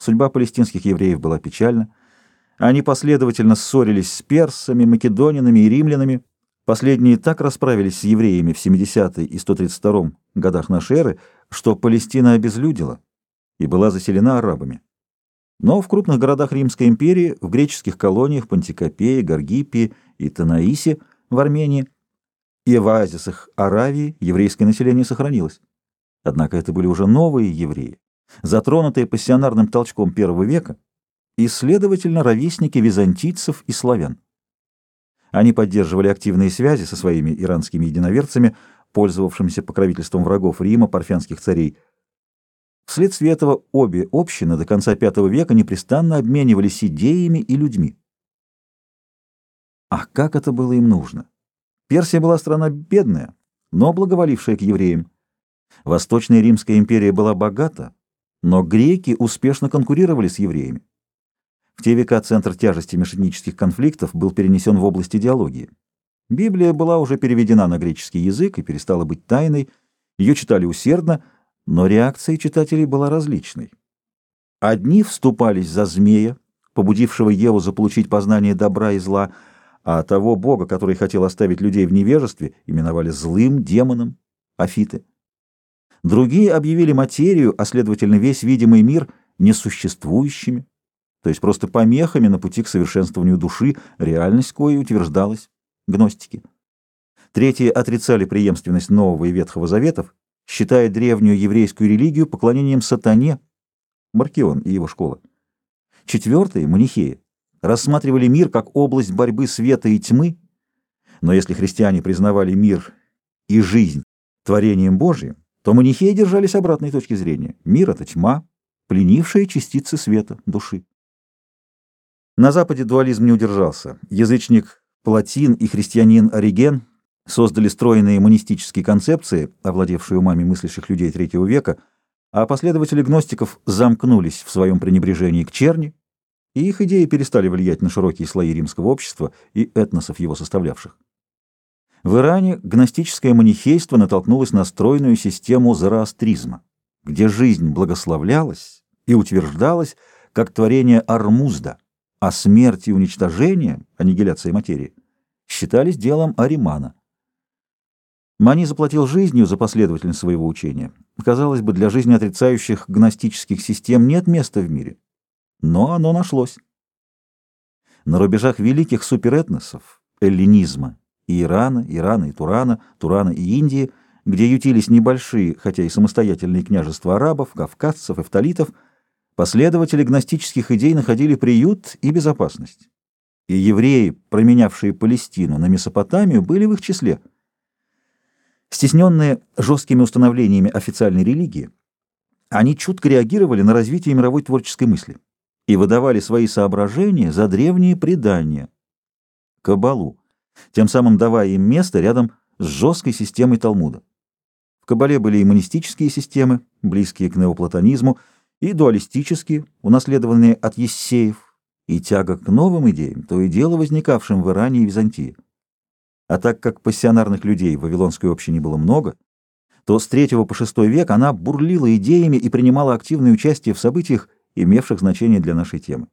Судьба палестинских евреев была печальна. Они последовательно ссорились с персами, македонинами и римлянами. Последние так расправились с евреями в 70 и 132 годах нашей эры, что Палестина обезлюдила и была заселена арабами. Но в крупных городах Римской империи, в греческих колониях Пантикопее, Гаргиппии и Танаисе в Армении и в оазисах Аравии еврейское население сохранилось. Однако это были уже новые евреи, затронутые пассионарным толчком первого века и, следовательно, ровесники византийцев и славян. Они поддерживали активные связи со своими иранскими единоверцами, пользовавшимися покровительством врагов Рима, парфянских царей. Вследствие этого обе общины до конца V века непрестанно обменивались идеями и людьми. А как это было им нужно? Персия была страна бедная, но благоволившая к евреям. Восточная Римская империя была богата, но греки успешно конкурировали с евреями. В те века центр тяжести межэтнических конфликтов был перенесен в область идеологии. Библия была уже переведена на греческий язык и перестала быть тайной, ее читали усердно, но реакция читателей была различной. Одни вступались за змея, побудившего Еву заполучить познание добра и зла, а того бога, который хотел оставить людей в невежестве, именовали злым демоном, афиты. Другие объявили материю, а следовательно весь видимый мир, несуществующими, то есть просто помехами на пути к совершенствованию души, реальность коей утверждалась гностики. Третьи отрицали преемственность Нового и Ветхого Заветов, считая древнюю еврейскую религию поклонением сатане, Маркион и его школа. Четвертые, манихеи, рассматривали мир как область борьбы света и тьмы, но если христиане признавали мир и жизнь творением Божиим, то манихеи держались обратной точки зрения. Мир — это тьма, пленившая частицы света, души. На Западе дуализм не удержался. Язычник Платин и христианин Ориген создали стройные монистические концепции, овладевшие умами мыслящих людей третьего века, а последователи гностиков замкнулись в своем пренебрежении к черни, и их идеи перестали влиять на широкие слои римского общества и этносов его составлявших. В Иране гностическое манихейство натолкнулось на стройную систему зороастризма, где жизнь благословлялась и утверждалась как творение Армузда, а смерть и уничтожение, аннигиляция материи, считались делом Аримана. Мани заплатил жизнью за последовательность своего учения. Казалось бы, для жизни отрицающих гностических систем нет места в мире. Но оно нашлось. На рубежах великих суперэтносов, эллинизма, и Ирана, Ирана и Турана, Турана и Индии, где ютились небольшие, хотя и самостоятельные княжества арабов, кавказцев, эфталитов, последователи гностических идей находили приют и безопасность. И евреи, променявшие Палестину на Месопотамию, были в их числе. Стесненные жесткими установлениями официальной религии, они чутко реагировали на развитие мировой творческой мысли и выдавали свои соображения за древние предания, Кабалу, тем самым давая им место рядом с жесткой системой Талмуда. В Кабале были и монистические системы, близкие к неоплатонизму, и дуалистические, унаследованные от Ессеев, и тяга к новым идеям, то и дело возникавшим в Иране и Византии. А так как пассионарных людей в Вавилонской общине было много, то с III по VI век она бурлила идеями и принимала активное участие в событиях, имевших значение для нашей темы.